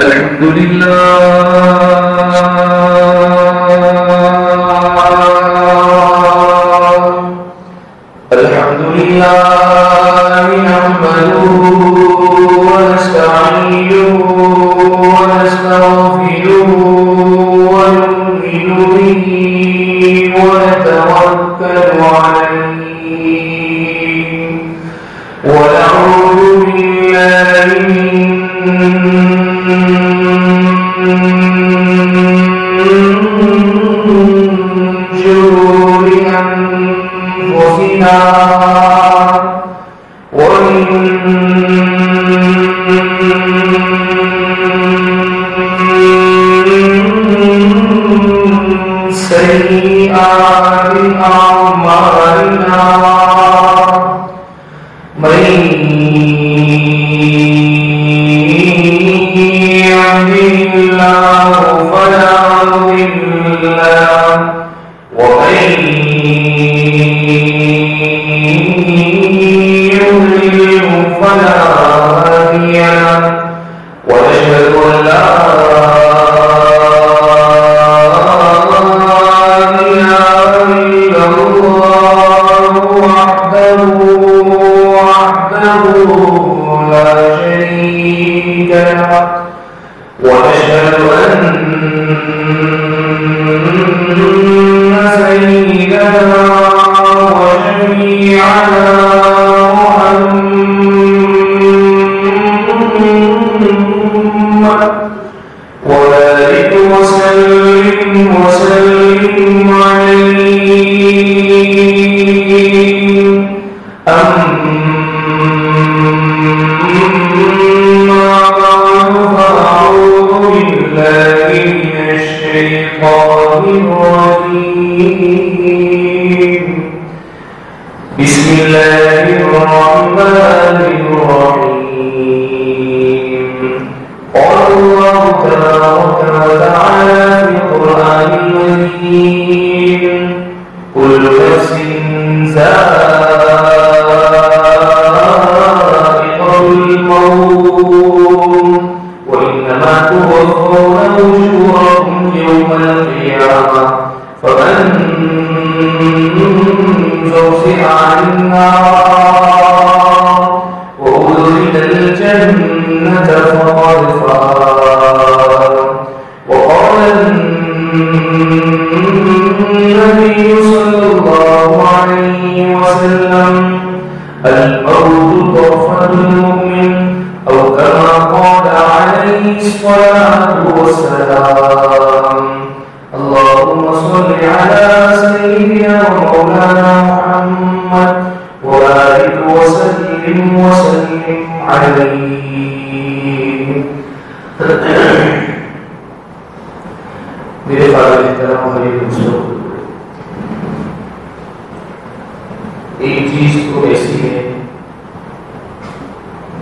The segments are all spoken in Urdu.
الحمد لله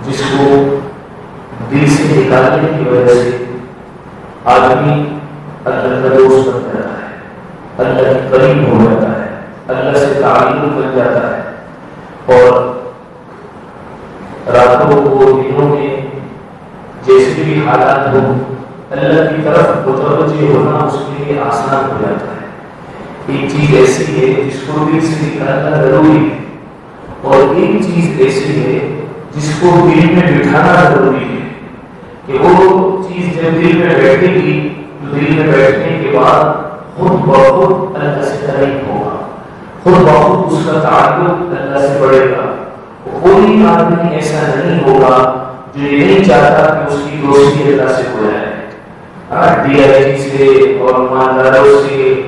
جس کو دل سے نکالنے کی وجہ سے آدمی اللہ کا دوست بن جاتا ہے۔ اللہ کے قریب ہو جاتا ہے۔ اللہ سے تعلق بن جاتا ہے۔ اور راتوں کو دنوں میں جیسے بھی حالات ہو اللہ کی طرف متوجہ ہونا اس کے لیے آسان ہو جاتا ہے۔ ایک چیز ایسی ہے جس کو دل سے نکالنا ضروری ہے، اور ایک چیز ایسی ہے جس کو دل میں بٹھانا ضروری ہے کہ وہ چیز جب دل میں بیٹھے گی تو دل میں بیٹھنے کے بعد خود بخود اللہ سے قریب ہوگا۔ خود بخود اس کا تعلق اللہ سے بڑھے گا۔ کوئی آدمی ایسا نہیں ہوگا جو یہ نہیں چاہتا کہ اس کی دوستی اللہ سے ہو جائے۔ ڈی آئی جی سے اور مانداروں سے،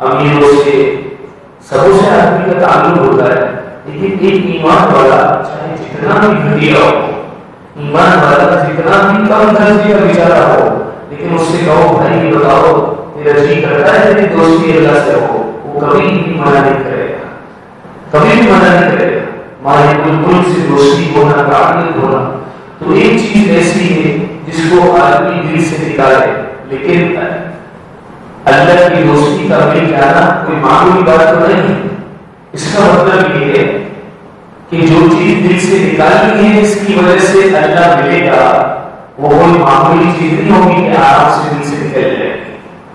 امیروں سے سبوں سے آدمی کا تعلق ہوتا ہے۔ لیکن ایک ایمان والا چاہے جتنا بھی گھٹیا ہو، ایمان والا جتنا بھی کم درجے کا بیچارہ ہو، لیکن اس سے کہو، بھائی بتاؤ جی کرتا ہے دوستی اللہ سے ہو، وہ کبھی بھی منع نہیں کرے گا۔ کبھی بھی منع نہیں کرے گا۔ سے دوستی ہونا، تعلق ہونا۔ تو ایک چیز ایسی ہے جس کو آدمی دل سے نکالے، لیکن اللہ کی دوستی کا مل جانا کوئی معمولی بات تو نہیں اس کا مطلب یہ ہے کہ جو چیز دل سے نکالنی ہے جس کی وجہ سے اللہ ملے گا۔ وہ کوئی معمولی چیز نہیں ہوگی کہ آرام سے دل سے نکل جائے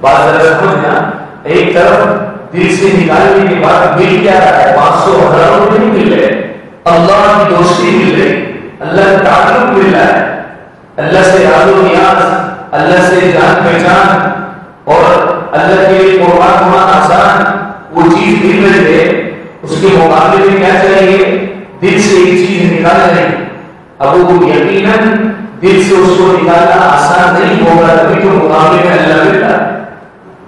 بات ذرا سمجھنا ایک طرف دل سے نکالنے کے بعد مل کیا رہا ہے پانچ سو ہزار روپے نہیں مل رہے۔ اللہ کی دوستی مل رہی۔ اللہ کا تعلق مل رہا ہے۔ اللہ سے یاد و نیاز، اللہ سے جان پہچان اور اللہ کے لیے قربان ہونا آسان، وہ چیز مل رہی ہے۔ اس کے مقابلے میں کیا چاہیے؟ دل سے ایک چیز نکال رہے اب وہ یقیناً دل سے اس کو نکالنا آسان نہیں ہوگا، تبھی تو مقابلے میں اللہ ملتا۔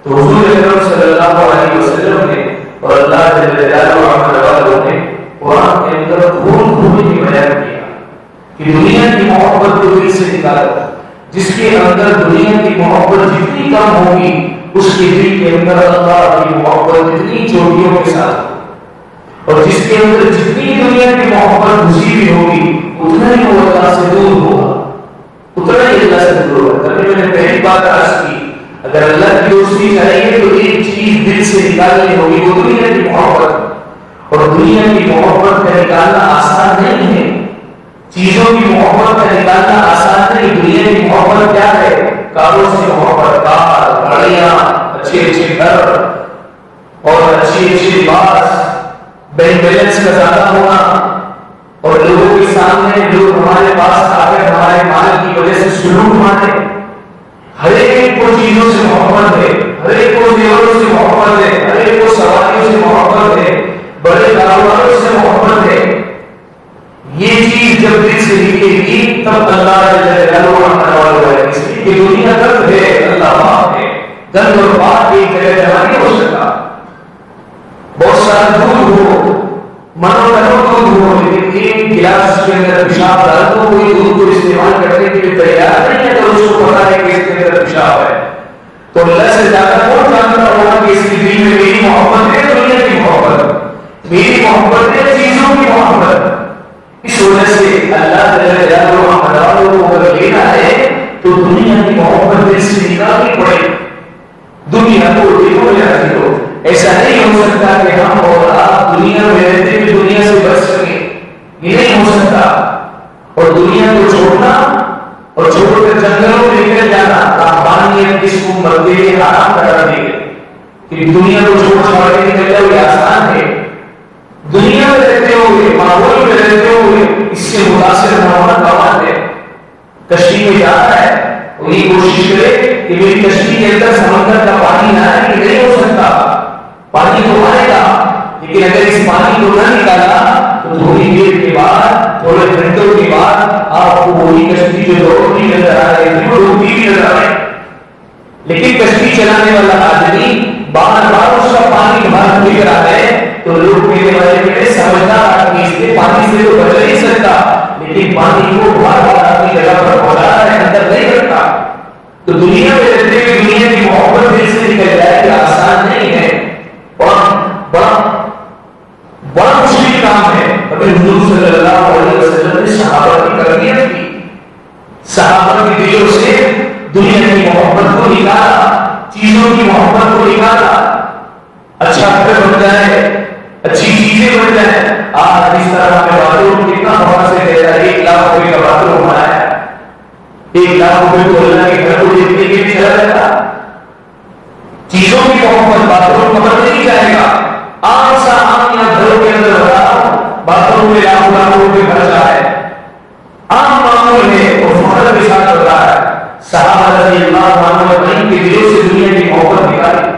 تو حضور اکرم صلی اللہ علیہ وسلم نے اور اللہ جل جلالہ نے قرآن کے اندر بیان کیا کہ دنیا کی محبت کو دل سے نکالو جس کے اندر دنیا کی محبت جتنی کم ہوگی، اس کے دل کے اندر اللہ کی محبت جتنی چوٹیوں کے ساتھ۔ اور جس کے اندر جتنی دنیا کی محبت گھسی ہوئی ہوگی، اتنا ہی وہ اللہ سے دور ہوگا۔ اتنا ہی اللہ سے دور ہوگا۔ میں نے پہلی بات عرض کی اگر اللہ کی دوستی چاہیے تو ایک چیز دل سے نکالنی ہوگی، وہ دنیا کی محبت۔ اور دنیا کی محبت کا نکالنا آسان نہیں ہے۔ چیزوں کی محبت کا نکالنا آسان نہیں۔ دنیا کی محبت کیا ہے؟ کاروں سے محبت کار گاڑیاں، اچھے اچھے گھر اور اچھی اچھی لباس بینک بیلنس کا زیادہ ہونا۔ اور لوگوں کے سامنے، لوگ ہمارے پاس آ کر ہمارے مال کی وجہ سے سلوک مانے ہر ایک کو چیزوں سے محبت ہے ہر ایک کو دیوروں سے محبت ہے ہر ایک کو سواریوں سے محبت ہے بڑے کاروباروں سے محبت ہے یہ چیز جب دل سے نکلے گی تب اللہ اس لیے کہ دنیا درد ہے اللہ پاک ہے درد اور پاک ایک جگہ جمع نہیں ہو سکتا بہت سارا دودھ ہو لیکن ایک گلاس کے اندر پیشاب ڈال دو کوئی دودھ کو استعمال کرنے کے لیے تیار نہیں ہے تو اس کو پتا ہے کہ اس کے اندر پیشاب ہے تو اللہ سے زیادہ کون جانتا ہوگا کہ اس کی دل میں میری محبت ہے دنیا کی محبت میری محبت ہے چیزوں کی محبت اس وجہ سے اللہ تعالیٰ کو اگر لینا ہے تو دنیا کی محبت دل سے نکالنی پڑے دنیا کو دیکھو یا دیکھو ایسا نہیں ہو سکتا کہ ہم اور آپ دنیا میں رہتے ہوئے دنیا سے بچ سکیں یہ نہیں ہو سکتا اور دنیا کو چھوڑنا اور چھوڑ کر جنگلوں میں نکل جانا پانی کس کو مرتے ہوئے آرام کرا دے گا کہ دنیا کو چھوڑ چھوڑ کے نکل جاؤ یہ آسان ہے دنیا میں رہتے ہوئے ماحول میں رہتے ہوئے اس سے متاثر ہونا کمال ہے کشتی میں جاتا ہے وہی کوشش کرے کہ میری کشتی کے اندر سمندر کا پانی نہ آئے کہ نہیں ہو سکتا پانی تو آئے گا لیکن اگر اس پانی کو نہ نکالا تو تھوڑی دیر کے بعد تھوڑے گھنٹوں کے بعد آپ کو وہی کشتی جو دوڑتی نظر آ رہی تھی وہ ڈوبتی بھی نظر آئے لیکن کشتی چلانے والا آدمی بار بار اس کا پانی باہر لے کر آ گئے تو لوگ میرے والے میرے سمجھدار آدمی اس سے پانی سے تو بچ نہیں سکتا لیکن پانی کو بار بار اپنی جگہ پر پہنچا ہے اندر نہیں کرتا تو دنیا میں رہتے ہوئے دنیا کی محبت دل سے نکل جائے کہ آسان نہیں ہے اور بڑا بڑا مشکل کام ہے ابھی حضور صلی اللہ علیہ وسلم نے صحابہ کی تربیت کی صحابہ کے دلوں سے دنیا کی محبت کو نکالا، چیزوں کی محبت کو نکالا ایک لاکھ اللہ کے گھر کو دیکھنے کے لیے چلا جاتا چیزوں کی محبت باتھ روم پکڑ نہیں جائے گا عام سا عام یا گھروں کے اندر بتا رہا میں لاکھ لاکھ روپے خرچہ ہے عام معمول ہے اور فخر کے ساتھ رہا ہے۔ صحابہ رضی اللہ عنہ کے دلوں سے دنیا کی محبت نکالی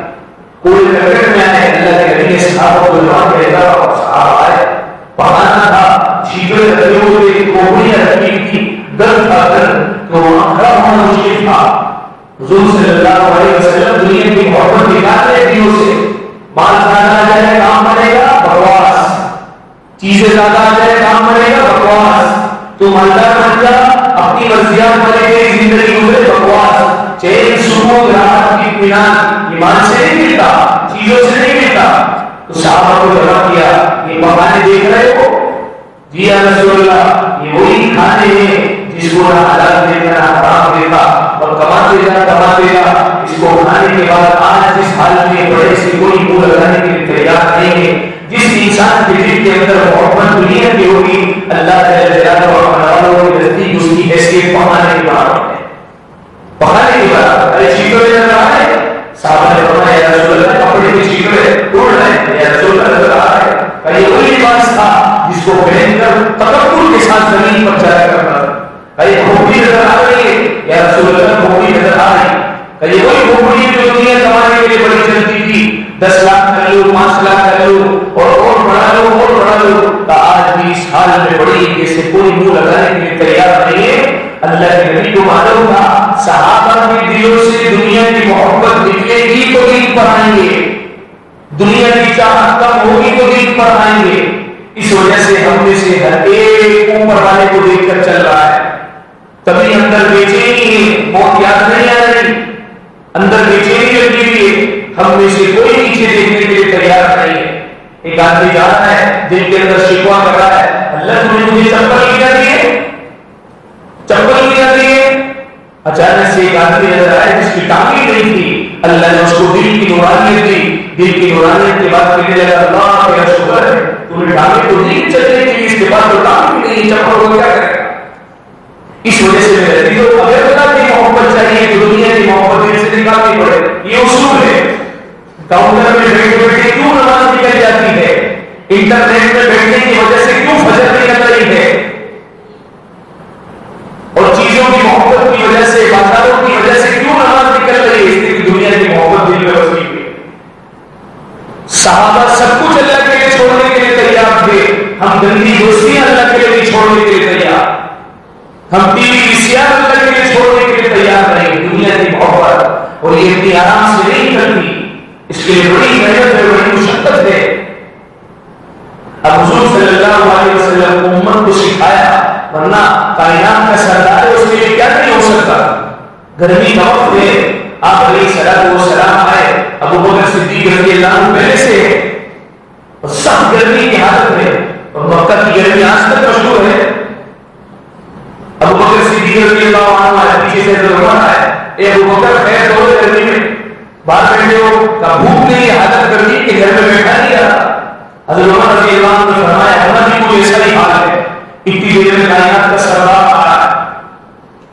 کوئی کرکٹ میں آئے اللہ کے نبی نے صحابہ کو جوان بھیجا اور صحابہ آئے پڑھانا تھا چھیپے رکھے ہوئے کوہڑیاں رکھی تھی درد تھا درد تو وہاں مشکل تھا حضور صلی اللہ علیہ وسلم دنیا کی محبت نکال رہے دلوں سے۔ مال زیادہ آ جائے کام بنے گا، بکواس۔ چیزیں زیادہ آ جائے کام بنے گا، بکواس۔ تو مالدار بن جا اپنی وسیعت بنے گی زندگی گزرے بکواس۔ چین سکون، راحت کی اطمینان، ایمان سے نہیں ملتا، چیزوں سے نہیں ملتا۔ تو صحابہ کو جواب دیا یہ پکانے دیکھ رہے ہو۔ جی رسول اللہ، یہ وہی کھانے ہیں۔ جس کو نہ حلال دیتا نہ حرام دیتا اور کماتے جا کماتے جا اس کو کھانے کے بعد آج جس حالت میں بڑے سے کوئی منہ لگانے کے لیے تیار نہیں ہے۔ جس انسان کے دل کے اندر محبت دنیا کی ہوگی، اللہ کے نزدیک اس کی حیثیت پڑھانے کی بات ہے۔ پڑھانے کی بات ارے چیزوں میں نظر آ رہے صاحب نے فرمایا، یا رسول اللہ، کپڑے کی چیزیں توڑ رہے ہیں۔ یا رسول اللہ، نظر آ رہے ہیں یہ وہی لباس تھا جس کو پہن کر تکبر کے ساتھ زمین پر جایا کرتا تھا یہ کھوپڑی نظر آ رہی ہے یا رسول اللہ کھوپڑی نظر آ رہی ہے؟ یہ وہی کھوپڑی جو دنیا زمانے کے لیے بڑی چلتی تھی؟ دس لاکھ کر لو، پانچ لاکھ کر لو اور اور بڑھا لو، اور بڑھا لو۔ تو آج بھی اس حال میں بڑی جیسے کوئی منہ لگانے کے لیے تیار نہیں ہے۔ اللہ کے نبی کو معلوم تھا، صحابہ کے دلوں سے دنیا کی محبت نکلے گی تو دین پر آئیں گے۔ دنیا کی چاہت کم ہوگی تو دین پر آئیں گے۔ اس وجہ سے ہم میں سے ہر ایک اوپر والے کو دیکھ کر چل رہا ہے۔ کبھی اندر بیچے نہیں موت یاد نہیں آ رہی۔ اندر بیچے نہیں لگی ہوئی ہم میں سے کوئی نیچے دیکھنے کے لیے تیار نہیں ہے۔ ایک آدمی جا رہا ہے جن کے اندر شکوا کر رہا ہے۔ اللہ تمہیں مجھے چپل لیا دیے چپل لیا دیے اچانک سے ایک آدمی نظر آئے جس کی ٹانگی نہیں تھی۔ اللہ نے اس کو دل کی نورانیت دی۔ دل کی نورانیت کے بعد کہنے لگا، اللہ میرا شکر ہے، تمہیں ٹانگی تو نہیں چلنے کی اس کے بعد تو ٹانگی نہیں چپل کو کیا کرے گا اس وجہ سے میں رہتی ہوں اگر اللہ کی محبت چاہیے تو دنیا کی محبت دل سے نکالنی پڑے یہ اصول ہے کاؤنٹر میں بیٹھے بیٹھے کیوں نماز نکل جاتی ہے انٹرنیٹ میں بیٹھنے کی وجہ سے کیوں فجر نکل رہی ہے اور چیزوں کی محبت کی وجہ سے بازاروں کی وجہ سے کیوں نماز نکل رہی ہے اس لیے دنیا کی محبت دل میں بسی ہوئی صحابہ سب کچھ اللہ کے لیے چھوڑنے کے لیے تیار تھے ہم گندی دوستیاں اللہ کے لیے چھوڑنے کے لیے تیار۔ ہم ٹی وی سیاح اللہ کے چھوڑنے کے لیے تیار نہیں دنیا کی محبت اور یہ اتنی آرام سے نہیں کرتی اس کے لیے بڑی محنت ہے، بڑی مشقت ہے۔ اب حضور صلی اللہ علیہ وسلم کو امت کو سکھایا، ورنہ کائنات کا سردار ہے اس کے لیے کیا نہیں ہو سکتا؟ گرمی کا وقت ہے، آپ علیہ السلام وہ سلام آئے۔ ابو بکر صدیق رضی اللہ عنہ پہلے سے اور سخت گرمی کی حالت میں، اور مکہ کی گرمی آج تک مشہور ہے ابو بکر صدیق رضی اللہ عنہ سے روانہ ہے۔ اے بکر خیر دو گرمی میں باہر بیٹھے ہو کا بھوک نہیں حالت گرمی کے گھر میں بیٹھا نہیں رہا حضرت عمر رضی اللہ عنہ نے فرمایا ہمارا بھی کوئی ایسا ہی حال ہے۔ اتنی دیر میں کائنات کا سردار آ رہا ہے۔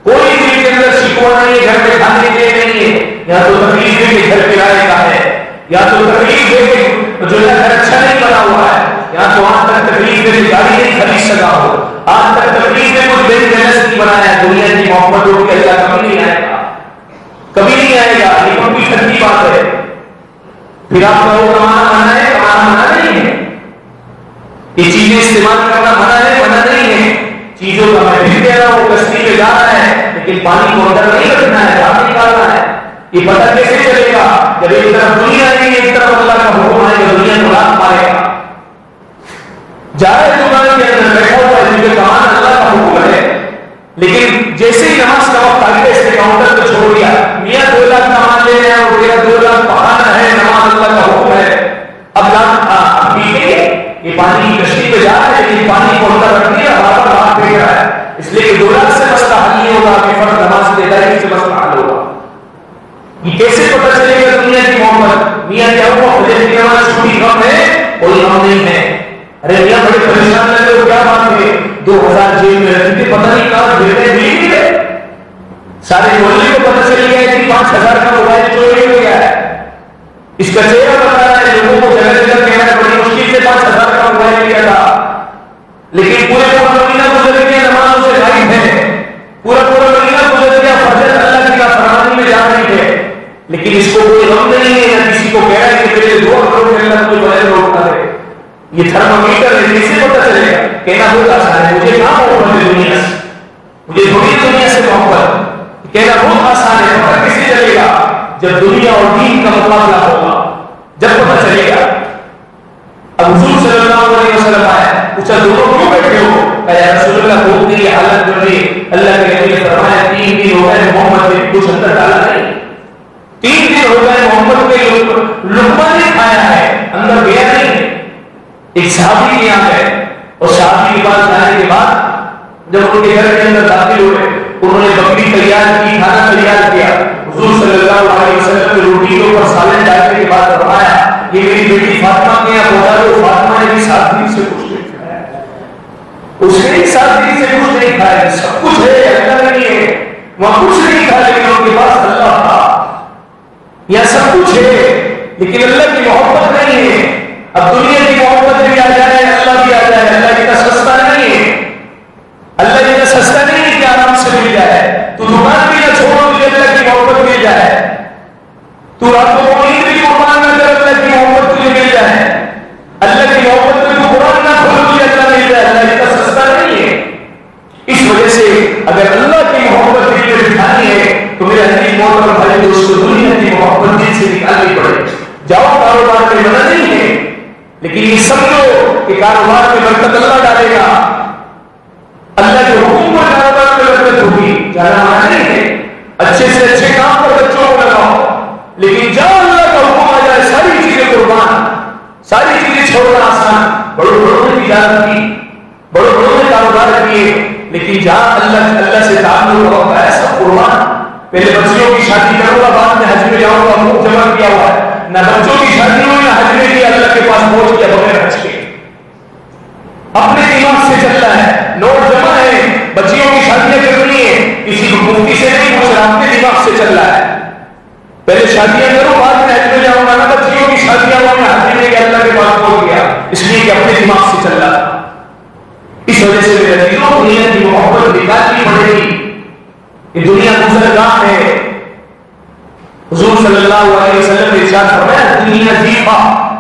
کوئی دل کے اندر شکوا نہیں ہے، گھر میں کھانے کے نہیں ہے۔ یا تو تکلیف ہے کہ گھر کرائے کا ہے، یا تو تکلیف ہے کہ جو ہے گھر اچھا نہیں بنا ہوا ہے۔ یا تو آج تک تکلیف ہے کہ نہیں خرید سکا ہو، آج تک تکلیف ہے کچھ دن محنت نہیں بنایا، دنیا کی محبت ہو کے اللہ کبھی نہیں آئے گا۔ کبھی نہیں آئے گا، یہ کبھی سچی بات ہے۔ پھر آپ کا وہ کمانا منع ہے کمانا منع نہیں ہے۔ یہ چیزیں استعمال کرنا منع ہے منع نہیں ہے۔ چیزوں کا میں پھر کہہ رہا ہوں، کشتی میں جا رہا ہے، لیکن پانی کو اندر نہیں رکھنا ہے باہر نکالنا ہے۔ یہ پتہ کیسے چلے گا؟ جب ایک طرف دنیا آئے گی ایک طرف اللہ کا حکم آئے گا دنیا کو رات مارے گا۔ جائے دکان کے اندر بیٹھا ہوا ہے کیونکہ کمان اللہ کا حکم ہے لیکن جیسے ہی نماز کا وقت آ گیا اس نے کاؤنٹر کو چھوڑ دیا میاں دو لاکھ کمان لے رہے ہیں اور میرا دو لاکھ پڑھانا ہے نماز اللہ کا حکم ہے اب لاکھ پی کے یہ پانی کی کشتی پہ جا رہا ہے لیکن پانی کو اندر رکھ دیا بار بار پھینک رہا ہے اس لیے کہ دو لاکھ سے مسئلہ حل نہیں ہوگا کہ فرد نماز دے دائیں سے مسئلہ حل ہوگا یہ کیسے پتہ چلے گا دنیا کی محبت میاں کیا ہوا فجر کی نماز چھوٹی کم ہے کوئی غم نہیں ہے ارے میاں بڑے پریشان لگے ہو کیا بات ہے دو ہزار جیب میں رکھتے پتہ نہیں کہاں بھیڑے ملی ہے سارے محلے کو پتہ چل گیا کہ پانچ ہزار کا موبائل چوری ہو گیا ہے اس کا چہرہ بتا رہا ہے لوگوں کو جگہ جگہ کہہ رہا ہے بڑی مشکل سے پانچ ہزار کا موبائل لیا تھا لیکن پورے پورا مہینہ گزر گیا نماز سے غائب ہے پورا پورا مہینہ گزر گیا فجر اللہ کی فرمانی میں جا رہی ہے لیکن اس کو کوئی غم نہیں ہے یا کسی کو کہہ رہا ہے کہ میرے دو کروڑ کے اندر کوئی بڑے روکتا ہے یہ تھرمامیٹر ہے کیسے پتہ چلے گا کہنا بہت آسان ہے مجھے کہاں محبت ہے دنیا سے مجھے تھوڑی دنیا سے محبت کہنا بہت آسان ہے پتہ کیسے چلے گا؟ جب دنیا اور دین کا مقابلہ ہوگا۔ جب پتہ چلے گا۔ اب حضور صلی اللہ علیہ وسلم آیا۔ پوچھا، دونوں کیوں بیٹھے ہو؟ کہا، یا رسول اللہ بھوک کی حالت میں بھی اللہ کے نبی نے فرمایا، تین دن ہو گئے محمد نے کچھ اندر ڈالا نہیں۔ تین دن ہو گئے محمد کے لقمہ نے کھایا ہے، اندر گیا نہیں۔ ایک صحابی کے یہاں گئے اور صحابی کے پاس جانے کے بعد جب ان کے گھر کے اندر داخل ہوئے انہوں نے بکری تیار کی، کھانا تیار کیا۔ حضور صلی اللہ علیہ وسلم نے روٹی کے اوپر سالن ڈالنے کے بعد فرمایا، یہ میری بیٹی فاطمہ کے یہاں بولا تو فاطمہ نے بھی ساتھ دن سے کچھ نہیں کھایا۔ اس کے ساتھ دل سے کچھ نہیں کھایا، سب کچھ ہے، اللہ نہیں ہے۔ وہاں کچھ نہیں کھا لیکن ان کے پاس اللہ تھا۔ یا سب کچھ ہے، لیکن اللہ کی محبت نہیں ہے۔ اب دنیا کی محبت بھی آ جائے، اللہ بھی آ جائے، اللہ اتنا سستا نہیں ہے۔ اللہ مل جائے۔ تو دکان بھی نہ چھوڑو مجھے اللہ کی محبت مل جائے۔ تو رات کو نیند بھی قربان نہ کر اللہ کی محبت تجھے مل جائے۔ اللہ کی محبت میں تو قرآن نہ کھول مجھے اللہ مل جائے۔ اللہ اتنا سستا نہیں ہے۔ اس وجہ سے اگر اللہ کی محبت دل میں بٹھانی ہے، تو میرے عزیز محترم بھائی دوستو دنیا کی محبت دل سے نکالنی پڑے۔ جاؤ، کاروبار میں منع نہیں ہے، لیکن یہ سمجھو کہ کاروبار میں برکت اللہ ڈالے گا اللہ کے حکم پر کاروبار میں برکت ہوگی جانا منع نہیں ہے اچھے سے اچھے کام پر بچوں کو لگاؤ لیکن جہاں اللہ کا حکم آ جائے ساری چیزیں قربان ساری چیزیں چھوڑنا آسان بڑوں بڑوں نے تجارت کی بڑوں بڑوں نے کاروبار کیے لیکن جہاں اللہ اللہ سے تعلق ہوتا ہے سب قربان پہلے بچیوں کی شادی کروں گا بعد میں حج میں جاؤں گا منہ جمع کیا ہوا ہے نہ بچوں کی شادی ہوئی نہ حج میں کیا اللہ کے پاس پہنچ کیا بغیر حج کے اپنے دماغ سے چلتا ہے نوٹ جمع ہے بچیوں کی شادیاں کرنی ہے کسی کو مفتی سے نہیں پوچھ رہا اپنے دماغ سے چل رہا ہے پہلے شادیاں کرو بعد میں حج میں جاؤں گا نہ بچیوں کی شادیاں ہوئی نہ حج میں اللہ کے پاس پہنچ گیا اس لیے کہ اپنے دماغ سے چل رہا تھا اس وجہ سے میرے عزیزوں دنیا کی محبت نکالنی پڑے گی یہ دنیا گزرگاہ ہے حضور صلی اللہ علیہ وسلم نے ارشاد فرمایا، دنیا جیفا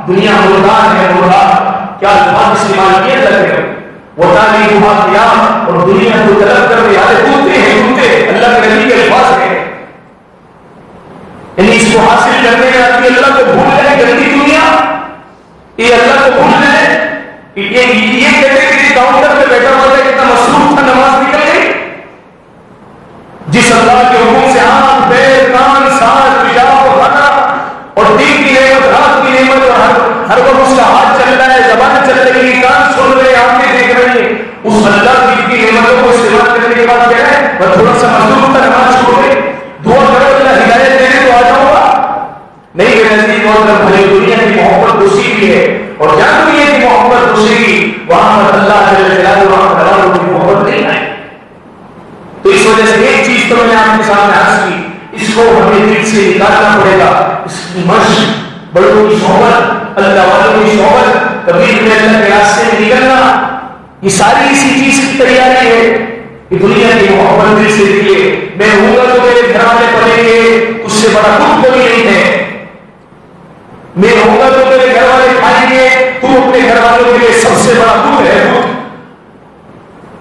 دنیا مردار ہے، مردار، کیا الفاظ استعمال کیے جاتے ہیں وہ تعلیم ہوا قیام اور دنیا کو طلب کر رہے ہیں کودتے ہیں کودتے اللہ کے نبی کے الفاظ ہیں۔ یعنی اس کو حاصل کرنے کے بعد اللہ کو بھول جائے گندی دنیا، یہ اللہ کو بھول جائے۔ یہ یہ کہتے ہیں کہ کاؤنٹر پہ بیٹھا ہوا تھا، کتنا مصروف تھا نماز نکل گئی جس اللہ کے حکم سے آنکھ پیر کان سانس پیشاب کھانا اور دین کی نعمت، رات کی نعمت اور ہر ہر وقت اس کا ہاتھ چل رہا ہے، زبان چل رہی ہے کان سن رہے آنکھیں دیکھ رہی ہیں اس اللہ کی کی نعمتوں کو استعمال کرنے کے بعد کیا ہے، میں تھوڑا سا مزدور تھا نماز چھوڑ دے۔ دعا کرو، اللہ ہدایت دے دے، تو آ جاؤں گا۔ نہیں کہ نزدیک اور بھلے دنیا کی محبت دوسری بھی ہے۔ اور جہاں دنیا کی محبت دوسری کی وہاں پر اللہ جل جلالہ وہاں پر اللہ کی محبت نہیں آئے تو اس وجہ سے ایک چیز تو میں نے آپ کے سامنے عرض کی۔ اس کو ہمیں دل سے نکالنا پڑے گا۔ اس کی مشق بڑوں کی صحبت اللہ والوں کی صحبت کبھی میں اللہ کے راستے میں نکلنا۔ یہ ساری اسی چیز کی تیاری ہے۔ کہ دنیا کی محبت دل سے دیے میں ہوں گا تو میرے گھر والے پڑھیں گے۔ اس سے بڑا دکھ کوئی نہیں ہے۔ میں ہوں گا تو میرے گھر والے کھائیں گے۔ تو اپنے گھر والوں کے لیے سب سے بڑا دکھ ہے۔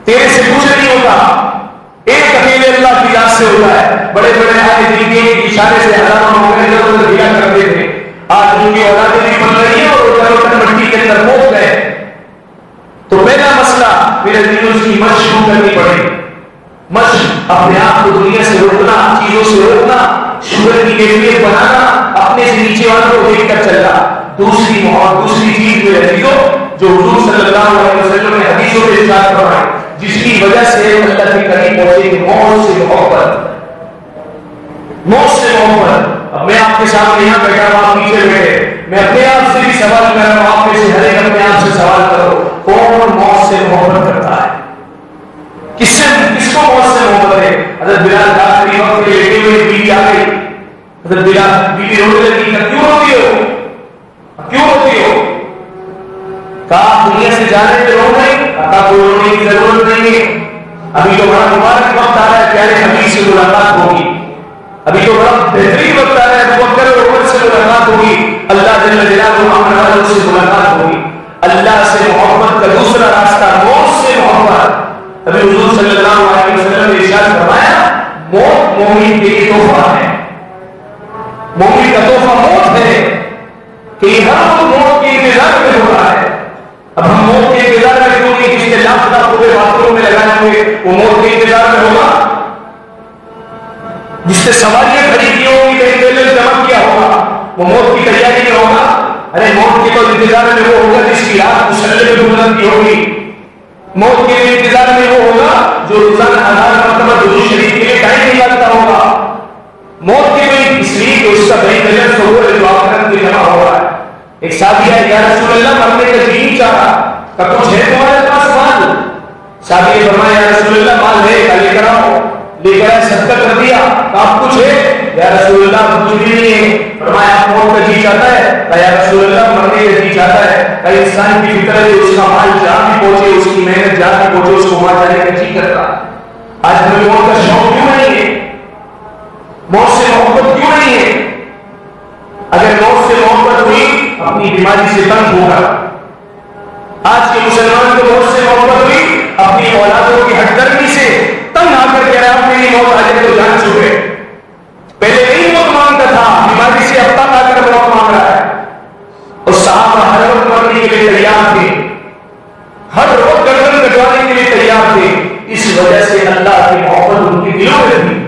تیرے سے کچھ نہیں ہوتا۔ ایک اکیلے اللہ کی یاد سے ہوتا ہے۔ بڑے بڑے آئے دل کے اشارے سے ہزاروں موقع ضرورت دیا کرتے تھے، آج ان کی اولادیں بھی بن رہی ہیں اور ضرورت مٹی کے اندر پہنچ گئے۔ تو پہلا مسئلہ میرے دل اس کی مشق شروع کرنی پڑے۔ مشق اپنے آپ کو دنیا سے روکنا، چیزوں سے روکنا شوگر کی کیفیت بنانا، اپنے سے نیچے والوں کو دیکھ کر چلنا۔ دوسری محبت دوسری چیز میں رہتی ہو جو حضور صلی اللہ علیہ وسلم نے حدیثوں کے ارشاد فرمائے جس کی وجہ سے اللہ کے قریب پہنچے کہ موت سے محبت۔ موت سے محبت۔ اب میں آپ کے سامنے یہاں بیٹھا ہوں، آپ نیچے بیٹھے۔ میں اپنے آپ سے بھی سوال کر رہا ہوں، آپ میں سے ہر ایک اپنے آپ سے سوال کرو، کون موت سے محبت کرتا ہے؟ کس سے، کس کو موت سے محبت ہے؟ حضرت بلال آخری وقت کے لیٹے ہوئے بیوی آ گئی۔ حضرت بلال بیوی رونے لگی کیوں روتی ہو؟ کیوں روتی ہو؟ کہا دنیا سے جانے پہ رو گئی کہا کوئی رونے کی ضرورت نہیں ہے۔ ابھی تو بڑا مبارک وقت آ رہا ہے، پیارے حبیب سے ملاقات ہوگی۔ ابھی تو بڑا بہترین وقت آ رہا ہے بکر اور عمر سے ملاقات ہوگی۔ اللہ جل جلالہ محمد والوں سے ملاقات ہوگی۔ اللہ سے محبت کا دوسرا راستہ، موت سے محبت۔ ابھی حضور صلی اللہ علیہ وسلم نے ارشاد فرمایا، موت مومن کے لیے تحفہ ہے۔ مومن کا تحفہ موت ہے۔ کہ ہر موت کے انتظار میں ہو رہا ہے۔ اب ہم موت کے انتظار میں کیوں نہیں جس کے لاکھ لاکھ روپے باتھ روم میں لگائے ہوئے وہ موت کے انتظار میں ہوگا۔ جس نے سواریاں کھڑی کی ہوگی کہیں بیلنس جمع کیا ہوگا، وہ موت کی تیاری میں ہوگا۔ ارے، موت کے تو انتظار میں وہ ہوگا جس کی رات مسلے میں گزر کی ہوگی۔ موت کے انتظار میں وہ ہوگا جو روزانہ ہزار مرتبہ درود شریف کے لیے ٹائم نکالتا ہوگا۔ موت کے لیے اس لیے کہ اس کا بھائی بیلنس ہوگا جو آخرت میں جمع ہو رہا ہے۔ ایک ساتھی ہے، یا رسول اللہ مرنے کا دین چاہا۔ کہ کچھ ہے تمہارے پاس مال؟ شادی نے فرمایا رسول اللہ، مال ہے لے کر آؤ لے کر آئے، صدقہ کر دیا۔ آپ کچھ ہے؟ یا رسول اللہ کچھ بھی نہیں ہے۔ فرمایا، آپ موت کا جی چاہتا ہے؟ کہ یا رسول اللہ، مرنے کا جی چاہتا ہے۔ کہ انسان کی فطرت ہے، اس کا مال جان بھی پہنچے، اس کی محنت جان بھی پہنچے، اس کو مار جانے کا جی کرتا۔ آج ہمیں موت کا شوق کیوں نہیں ہے؟ موت سے محبت کیوں نہیں ہے؟ اگر موت سے محبت ہوئی اپنی بیماری سے تنگ ہوگا آج کے مسلمان کو بہت سے محبت ہوئی اپنی اولادوں کی ہٹ درمی سے تنگ آ کر کے آپ میری موت آ جائے تو جان چکے پہلے نہیں موت مانگتا تھا بیماری سے اب تک آ کر موت مانگ رہا ہے اور صحابہ ہر وقت مرنے کے لیے تیار تھے ہر وقت گردن کٹوانے کے لیے تیار تھے اس وجہ سے اللہ کی محبت ان کی دلوں میں تھی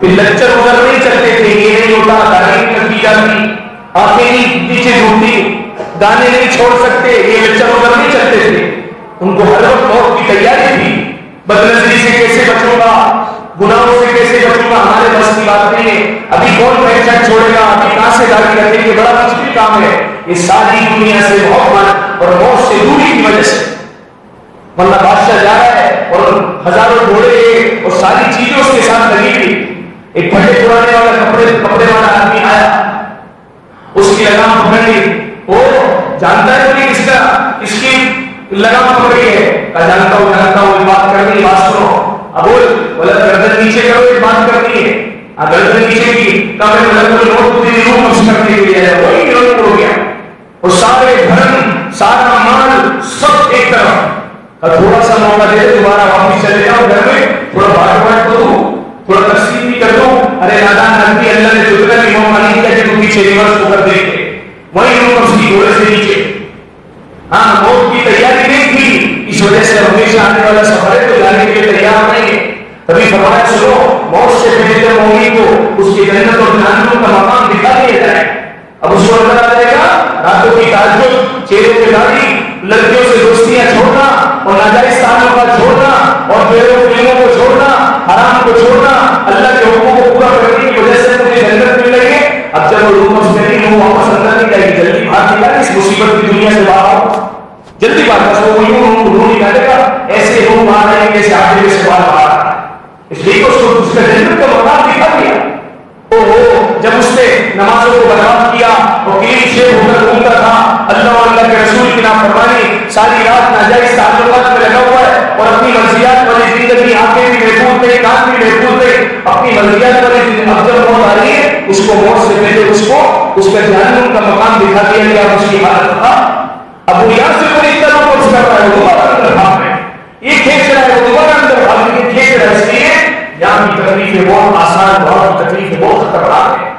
پھر لچر ادھر نہیں چلتے تھے یہ نہیں ہوتا تعلیم نہیں کی جاتی آنکھیں نہیں پیچھے دانے نہیں چھوڑ سکتے، یہ لچر ادھر نہیں چلتے تھے۔ ان کو ہر وقت موت کی تیاری تھی۔ بدنظری سے کیسے بچوں گا گناہوں سے کیسے بچوں گا ہمارے بس کی بات نہیں ہے۔ ابھی کون پہچان چھوڑے گا؟ ابھی کہاں سے گاڑی رکھیں گے بڑا مشکل کام ہے۔ یہ ساری دنیا سے محبت اور موت سے دوری کی وجہ سے۔ ورنہ بادشاہ جا رہا ہے اور ہزاروں گھوڑے اور ساری چیزیں اس کے ساتھ لگی ہوئی۔ ایک پھٹے پرانے والا کپڑے کپڑے والا آدمی آیا۔ اس کی لگام پکڑ لی۔ وہ جانتا ہے کہ کس کا اس کی لگام پکڑی ہے۔ کہا، جانتا ہوں جانتا ہوں یہ بات کرنی بات سنو۔ ابول بولا گردن نیچے کرو یہ بات کرنی ہے۔ گردن نیچے کی کب مطلب نوٹ کو دی روح مس کرنے کے لیے وہی نوٹ ہو گیا۔ اور سارے دھن سارا مال، سب ایک طرف۔ اور تھوڑا سا موقع دے، دوبارہ واپس چلے جاؤ گھر میں۔ تھوڑا بات بات تو دوں، تھوڑا تقسیم بھی کر دوں۔ ارے نادان نبی اللہ نے جتنا بھی موقع نہیں دیا کہ تم پیچھے ریورس کو کر دیں وہی لوگ اس کی گھوڑے سے نیچے۔ ہاں موت کی تیاری نہیں تھی۔ اس وجہ سے ہمیشہ آنے والا سفر ہے تو جانے کے لیے تیار نہیں ہے۔ فرمایا، سنو، موت سے پہلے مومی کو اس کی جنت اور جہنم کا مقام دکھا دیا جائے، اب اس کو نظر آ جائے گا۔ راتوں کی تعجب، چہروں کی داڑھی، لڑکیوں سے دوستیاں چھوڑنا اور ناجائز تعلق کا چھوڑنا اور پیروں فلموں کو چھوڑنا۔ حرام کو چھوڑنا اللہ کے حکموں کو پورا کرنے کی وجہ سے مجھے جنت مل رہی ہے۔ اب جب وہ روم میں نہیں وہ واپس اندر نہیں جائے گی جلدی بھاگ نکالے اس مصیبت کی دنیا سے باہر آؤ۔ جلدی بات بس وہ یوں روح نکالے گا۔ ایسے روح باہر آئیں گے جیسے آگے سے باہر باہر۔ اس لیے اس کو اس کا جنت کا مقام دکھا دیا۔ جب اس نے نمازوں کو برباد کیا وہ کلین شیپ ہو کر گھومتا تھا، اللہ اور اللہ کے رسول کی نافرمانی، ساری رات ناجائز تعلقات میں لگا ہوا ہے۔ اور اپنی مرضیات والی زندگی آنکھیں بھی محفوظ تھے، کان بھی محفوظ تھے، اپنی مرضیات والی اب جب موت آ رہی ہے۔ اس کو موت سے پہلے اس کو، اس کا جہنم کا مقام دکھا دیا گیا اس کی حالت تھا۔ اب وہ یہاں سے کوئی اتنا کچھ کر رہا ہے دوبارہ اندر بھاگ رہے یہ کھینچ رہا ہے وہ دوبارہ اندر۔ بھاگ رہے کھینچ رہا ہے اس لیے یہاں کی تکلیفیں بہت آسان بہت تکلیفیں بہت خطرناک ہے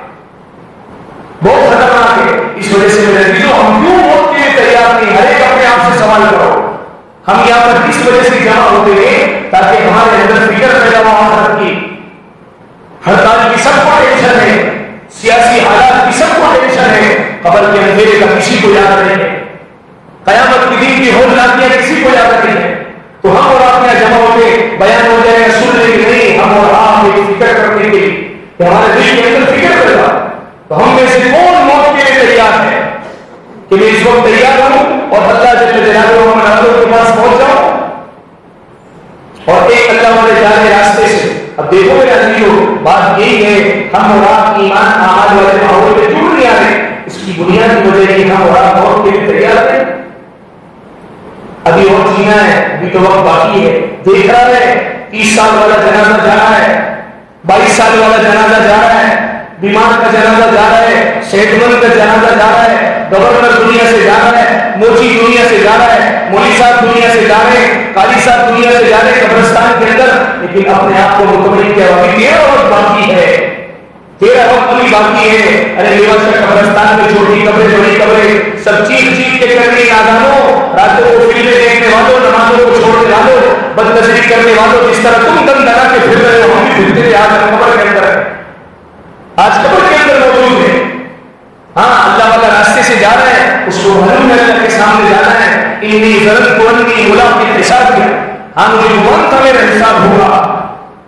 بہت خطرناک ہے اس وجہ سے میرے دلوں ہم کیوں موت کے لیے تیار نہیں؟ ہر ایک اپنے آپ سے سوال کرو۔ ہم یہاں پر کس وجہ سے جمع ہوتے ہیں تاکہ ہمارے اندر فکر پیدا ہو آخرت کی ہڑتال کی سب کو ٹینشن ہے، سیاسی حالات کی سب کو ٹینشن ہے، قبر کے اندھیرے کا کسی کو یاد نہیں ہے۔ قیامت کے دن کی ہول لاکیاں کسی کو یاد نہیں ہے۔ تو ہم اور آپ یہاں جمع ہوتے، بیان ہو جائے گا سن لیں گے، نہیں، ہم اور آپ ایک فکر کرنے کے لیے۔ کہ ہمارے دل کے اندر فکر پیدا تو ہم میں سے کون موت کے لیے تیار ہے کہ میں اس وقت تیار ہوں اور اللہ جب جناب مناظروں کے پاس پہنچ جاؤں اور ایک اللہ والے جانے راستے سے اب دیکھو میرا عزیزو بات یہی ہے ہم اور آپ ایمان آماد والے ماحول میں جڑ نہیں آ رہے اس کی بنیادی وجہ ہے کہ ہم اور آپ موت کے لیے تیار ہیں۔ ابھی اور جینا ہے، ابھی تو وقت باقی ہے۔ دیکھ رہا ہے، تیس سال والا جنازہ جا رہا ہے، بائیس سال والا جنازہ جا رہا ہے، بیمار کا جنازہ جا رہا ہے صحت مند کا جنازہ جا رہا ہے، گورنر دنیا سے جا رہا ہے، موچی دنیا سے جا رہا ہے، مولوی صاحب دنیا سے جا رہے ہیں قاضی صاحب دنیا سے جا رہے ہیں قبرستان کے اندر، لیکن اپنے آپ کو مکمل کیا، ابھی تیرہ وقت باقی ہے۔ تیرہ وقت ابھی باقی ہے۔ ارے لیور سے قبرستان میں چھوٹی قبریں، بڑی قبریں، سب چیز چیز کے کرنے نادانوں راتوں کو فلمیں دیکھنے والوں، نمازوں کو چھوڑنے والوں بد نظری کرنے والوں، جس طرح تم دم دنا کے پھر رہے ہو، ہم بھی پھرتے رہے آج قبر کے اندر۔ آج قبر کے اندر موجود ہے۔ ہاں اللہ والا راستے سے جا رہا ہے، اس کو معلوم ہے، اللہ کے سامنے جانا ہے۔ انی ضرورت قرآن غلام کے حساب کیا ہاں مجھے گمان تھا، میرا حساب ہوگا۔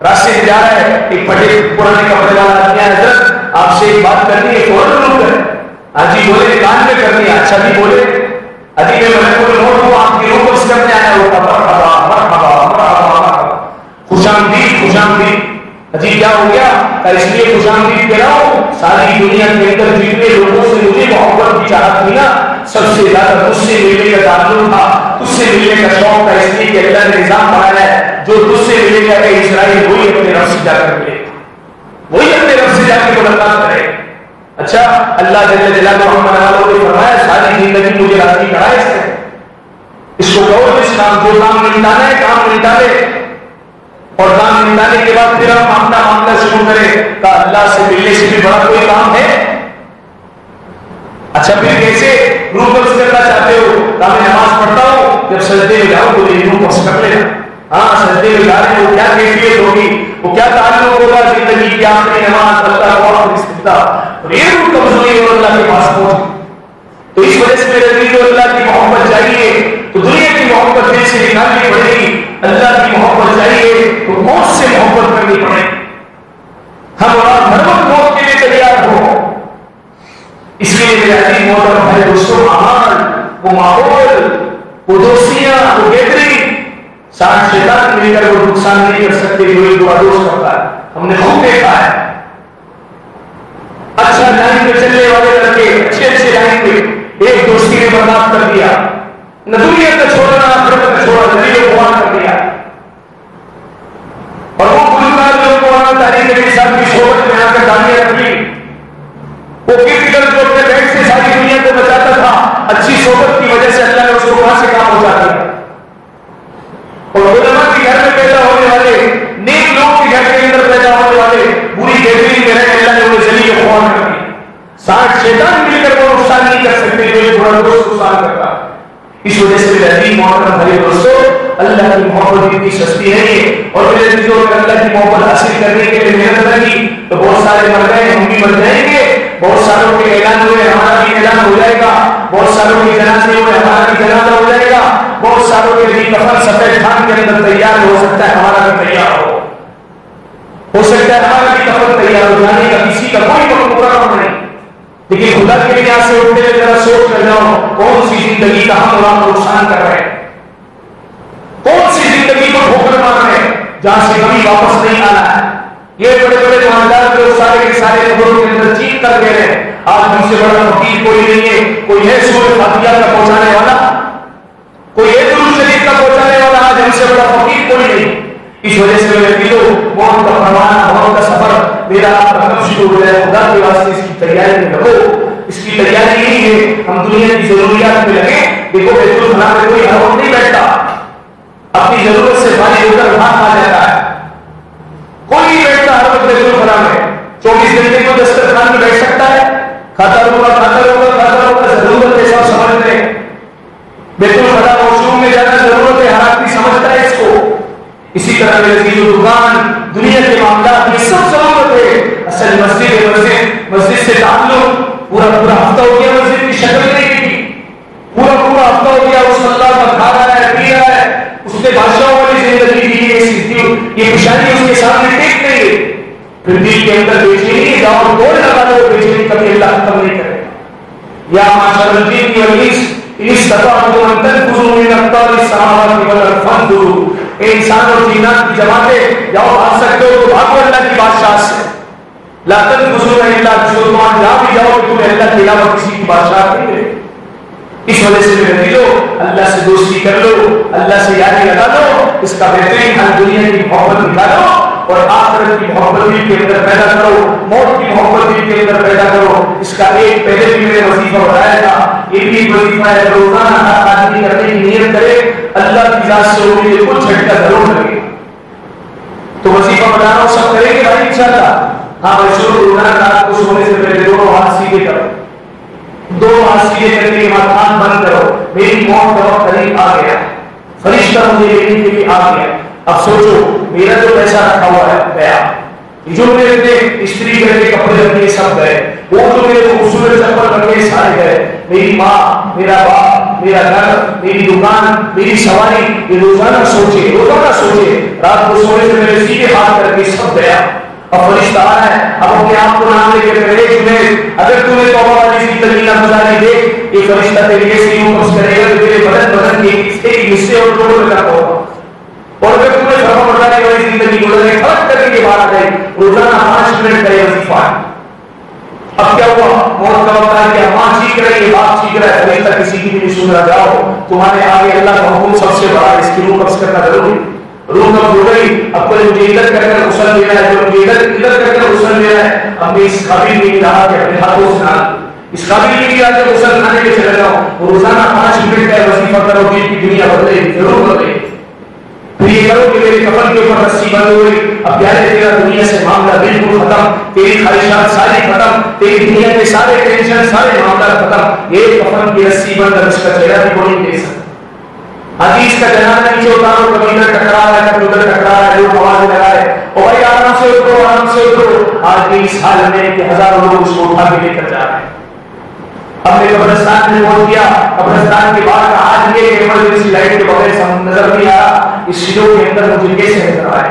راستے میں جا رہا ہے، ایک بڑے پرانے کپڑے والا آدمی ہے، حضرت، آپ سے ایک بات کرنی ہے فوراً رک گئے حاجی بولے کان پہ کرنی ہے اچھا بھی بولے۔ حاجی میں میں کوئی نوٹ ہوں آپ کی روح کو اس کرنے آیا ہوتا مرحبا مرحبا مرحبا خوش آمدید خوش آمدید حاجی، کیا ہو گیا؟ اس لیے خوش آمدید کراؤ ساری دنیا کے اندر جتنے لوگوں سے مجھے محبت کی چاہت تھی نا سب سے زیادہ تجھ سے ملنے کا تعلق تھا تجھ سے ملنے کا شوق تھا اس لیے کہ اللہ نے نظام بنایا ہے، جو تجھ سے ملے گا کہ اسرائیل وہی اپنے رب سے جا کر ملے وہی اپنے رب سے جا کے ملاقات کرے اچھا اللہ جل جلالہ محمد والوں نے فرمایا، ساری زندگی مجھے راضی کرا اس نے اس کو کہو جس کام جو کام نمٹانا ہے کام نمٹالے اور کام نمٹانے کے بعد پھر ہم اپنا معاملہ شروع کریں۔ کہ اللہ سے ملنے سے بھی بڑا کوئی کام ہے؟ اچھا پھر کیسے روح قبض کرنا چاہتے ہو کہ میں نماز پڑھتا ہوں، جب سجدے میں جاؤ تو یہ روح قبض کر لینا ہاں سجدے میں جا رہے ہو کیا کیفیت ہوگی؟ وہ کیا تعلق ہوگا زندگی کی آخری نماز؟ اللہ کو اور استفتاح اور یہ روح قبض ہوئی اور اللہ کے پاس پہنچ۔ تو اس وجہ سے میرے دل کو اللہ کی محبت چاہیے، تو دنیا کی محبت دل سے نکالنی پڑے گی۔ اللہ کی محبت چاہیے، تو موت سے محبت کرنی پڑے۔ گی ہم ہر وقت موت کے لیے تیار ہو اس لیے میرے عزیز محترم بھائی دوستوں ماحول وہ ماحول وہ دوستیاں وہ گیدرنگ ساتھ شیطان مل کر وہ نقصان نہیں کر سکتے جو ایک دعا دوست کرتا ہے ہم نے خوب دیکھا ہے اچھا لائن پہ چلنے والے لڑکے اچھے اچھے لائن پہ ایک دوستی نے برباد کر دیا نہ دنیا کا چھوڑنا نہ آخرت کا چھوڑا ذریعے کو کر دیا اور وہ گلوکار جو قرآن تعلیم کے ساتھ کی صحبت میں آ کر گالیاں رکھی وہ کرٹیکل ساری دنیا کو بچاتا تھا، اچھی صحبت کی وجہ سے اللہ نے اس کو وہاں سے کام پہنچا دیا۔ اور علماء کے گھر میں پیدا ہونے والے، نیک لوگ کے گھر کے اندر پیدا ہونے والے، بری بہترین میں رہ اللہ نے انہیں ذریعے خوان کر دیا۔ ساتھ شیطان مل کر وہ نقصان نہیں کر سکتے، جو ایک بڑا دوست نقصان کرتا۔ اس وجہ سے میرے عظیم محترم بھائی دوستو، اللہ کی محبت اتنی سستی ہے یہ اور میرے دل کو اللہ کی محبت حاصل کرنے کے لیے محنت لگی، تو بہت سارے مر گئے، ہم بھی مر جائیں گے۔ بہت ساروں کے اعلان ہوئے ہمارا بھی اعلان ہو جائے گا بہت ساروں کے جنازے ہوئے ہمارا بھی جنازہ ہو جائے گا بہت ساروں کے لیے کفن سفید خان کے اندر تیار ہو سکتا ہے ہمارا بھی تیار ہو ہو سکتا ہے ہمارا بھی کفن تیار ہو جانے کا کسی کا کوئی مقرر نہیں لیکن خدا کے لیے سے اٹھتے ہوئے ذرا سوچ کر جاؤ کون سی زندگی کا ہم وہاں نقصان کر رہے ہیں کون سی زندگی کو ٹھوکر مار رہے ہیں جہاں سے کبھی واپس نہیں آنا ہے یہ بڑے بڑے دکاندار جو سارے کے سارے خبروں کے اندر چیت کر دے رہے ہیں، آج ہم سے بڑا فقیر کوئی نہیں ہے، کوئی ہے سورج فاتحہ کا پہنچانے والا؟ کوئی ہے درود شریف کا پہنچانے والا؟ آج ہم سے بڑا فقیر کوئی نہیں۔ اس وجہ سے میرے دلوں موت کا پروانہ، موت کا سفر، میرا آپ کا کب شروع ہو جائے خدا کے واسطے اس کی تیاری میں لگو۔ اس کی تیاری یہی ہے، ہم دنیا کی ضروریات میں لگے دیکھو بیت الخلا میں کوئی ہر وقت نہیں بیٹھتا۔ اپنی ضرورت سے پانی ہو کر بھاگ آ جاتا ہے۔ کوئی نہیں بیٹھتا ہر وقت بیت الخلا میں۔ چوبیس گھنٹے کو دسترخوان میں بیٹھ سکتا ہے۔ کھاتا ہوگا کھاتا ہوگا کھاتا ہوگا ضرورت ہے سب سمجھتے ہیں۔ بیت الخلا واش روم میں جانا ضرورت ہے، ہر آدمی سمجھتا ہے اس کو۔ اسی طرح میرے عزیز دکان، دنیا کے معاملات میں سب ضرورت ہے۔ اصل مسجد ہے، مسجد مسجد سے تعلق۔ پورا پورا ہفتہ ہو گیا مسجد کی شکل نہیں کی۔ پورا پورا ہفتہ ہو گیا اس اللہ کا کھا رہا ہے پی رہا ہے اس نے بادشاہوں والی زندگی دی ہے یہ خوشحالی اس کے سامنے ٹیک نہیں ہے پھر دل کے اندر بے چینی جاؤ دوڑ لگا دو بے کبھی اللہ ختم نہیں کرے یا ماشاء الدین کی علیس اس دفعہ تو انتن کزو من اقتار السماوات والارض فانظروا اے انسان اور جنات کی جماعتیں، جاؤ بھاگ سکتے ہو تو بھاگو اللہ کی بادشاہ سے۔ لا تنفذون الا بسلطان جا بھی جاؤ کہ تمہیں اللہ کے علاوہ کسی کی بادشاہ نہیں ملے اس وجہ سے میرے دلو اللہ سے دوستی کر لو، اللہ سے یادی لگا لو، اس کا بہترین حل دنیا کی محبت نکالو اور آخرت کی محبت بھی کے اندر پیدا کرو، موت کی محبت بھی کے اندر پیدا کرو۔ اس کا ایک پہلے بھی میرے وظیفہ بتایا تھا، یہ بھی وظیفہ ہے، روزانہ ہر آدمی کرنے کی نیت کرے، اللہ کی ذات سے وہ مجھے کچھ جھٹکا ضرور لگے تو وظیفہ بتانا سب کریں گے بھائی، انشاءاللہ۔ ہاں بھائی، شروع روزانہ رات کو سونے سے پہلے دونوں ہاتھ سیدھے کرو۔ دو ہاتھ کر کے ماتھان بند کرو۔ میری موت کا وقت قریب آ گیا۔ فرشتہ مجھے لینے کے لیے آ گیا۔ اب سوچو، میرا جو پیسہ رکھا ہوا ہے، گیا۔ جو میرے تھے استری کر کے کپڑے رکھے سب گئے۔ وہ جو میرے خوبصورت چپل رکھے سارے گئے۔ میری ماں، میرا باپ، میرا گھر، میری دکان، میری سواری، یہ روزانہ سوچے روزانہ سوچے۔ رات کو سونے سے میرے سیدھے ہاتھ کر کے سب گیا۔ اب فرشتہ آ رہا ہے اب اپنے آپ کو نام لے کے پہلے تمہیں اگر تمہیں توبہ والی کی ترمینہ گزاری دے، یہ فرشتہ تیرے لیے سی اوپر کرے گا تیرے بدن بدن کے ایک حصے اور ٹوڑوں میں رکھا ہوگا۔ اور اگر تمہیں فرما برداری والی زندگی گزارے فرق کرنے کے بعد ہے روزانہ پانچ منٹ کا یہ وظیفہ ہے۔ اب کیا ہوا؟ موت کا وقت ہے کہ ماں چیخ رہی ہے باپ چیخ رہا ہے ابھی تک کسی کی بھی نہیں سن رہا، جاؤ، تمہارے آگے اللہ کا حکم سب سے بڑا اس کی روح قبض کرنا ضروری ہے۔ روح کب ہو گئی اب کوئی مجھے ادھر کر کر غسل لینا ہے جو مجھے ادھر ادھر کر کر غسل لینا ہے اب میں اس قابل نہیں رہا کہ اپنے ہاتھوں سے نہ اس قابل نہیں کیا کہ غسل کھانے کے چلے جاؤں۔ روزانہ پانچ منٹ کا وظیفہ کرو دین کی دنیا بدلے، ضرور بدلے۔ پھر یہ کرو کہ میرے کفن کے اوپر رسی بند ہو گئی اب پیارے تیرا دنیا سے معاملہ بالکل ختم۔ تیری خواہشات ساری ختم۔ تیری دنیا کے سارے ٹینشن، سارے معاملہ ختم۔ یہ کفن کی رسی بند ہے اس کا چہرہ بھی کوئی نہیں دے سکتا۔ حدیث کا جنازہ نیچے اتارو کبھی ادھر ٹکرا رہا ہے، کبھی ادھر ٹکرا رہا ہے لوگ آواز لگا رہے او بھائی، آرام سے اترو آرام سے اترو آج بھی اس حال میں کہ ہزاروں لوگ اس کو اٹھا کے لے کر جا رہے ہیں۔ ہم نے قبرستان میں ووٹ کیا قبرستان کے بعد آج یہ ایمرجنسی لائٹ کے بغیر نظر نہیں آ رہا اس چیزوں کے اندر مجھے کیسے نظر آئے؟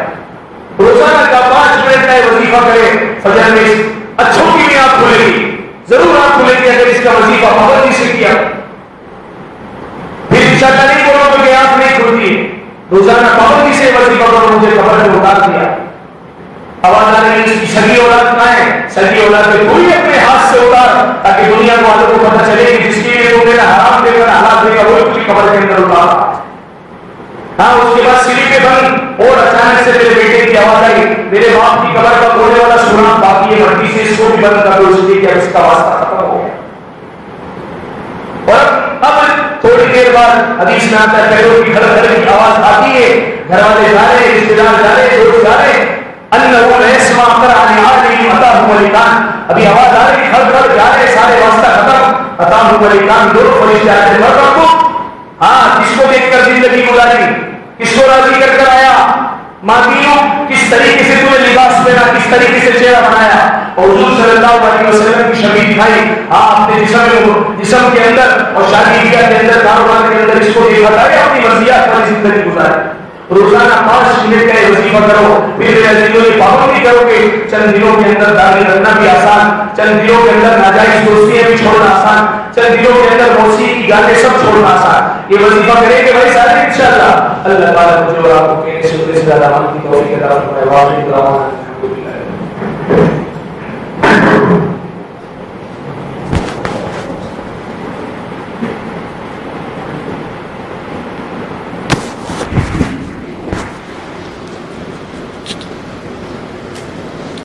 روزانہ کا پانچ منٹ کا وظیفہ کرے فجر میں اچھوں کی بھی آپ کھلے گی۔ ضرور آپ کھلے گی اگر اس کا وظیفہ پابندی سے کیا۔ پھر نہیں بولو کہ آپ نہیں کھلتی ہے روزانہ پابندی سے وظیفہ کرو مجھے خبر میں اتار دیا۔ آواز آ رہی اس کی سگی اولاد کہاں ہے؟ سگی اولاد پہ کوئی اپنے ہاتھ سے اتار تاکہ دنیا کو والوں کو پتہ چلے کہ جس کے لیے تو میرا حرام دے کر حالات دے گا وہی کچھ خبر کے اندر اتار۔ ہاں اس کے بعد سلی پہ بند اور اچانک سے میرے بیٹے کی آواز آئی۔ میرے باپ کی قبر پر بولنے والا سنا باقی ہے مٹی سے اس کو بھی بند کر دو، اس لیے کہ اس کا واسطہ ختم ہو گیا۔ اور اب تھوڑی دیر بعد حدیث میں آتا ہے کی گھر گھر کی آواز آتی ہے۔ گھر والے جا رہے رشتے دار جا رہے دوست جا رہے ابھی آواز آ رہی، گھر جا رہے سارے واسطہ ختم۔ ختم علی خان، دو فرشتے مر ہاں کس کو دیکھ کر زندگی گزاری؟ کس کو راضی کر کر آیا؟ مانگیوں کس طریقے سے تمہیں لباس پہنا کس طریقے سے چہرہ بنایا؟ اور حضور صلی اللہ علیہ وسلم کی شبیہ دکھائی ہاں اپنے جسم جسم کے اندر اور شادی بیاہ کے اندر، کاروبار کے اندر اس کو دیکھا تھا اپنی مرضیات والی زندگی گزارے روزانہ پانچ منٹ کا وظیفہ کرو۔ پھر دنوں کی پابندی کرو گے چند دنوں کے اندر داخل کرنا بھی آسان، چند دنوں کے اندر ناجائز دوستیاں بھی چھوڑنا آسان، چند دنوں کے اندر موسیقی گانے سب چھوڑنا آسان۔ یہ وظیفہ کریں کہ بھائی سارے انشاءاللہ اللہ تعالی مجھے اور اپ کو کہنے سے اس کا رحمت کی توفیق عطا فرمائے۔ واقعی کلام الحمدللہ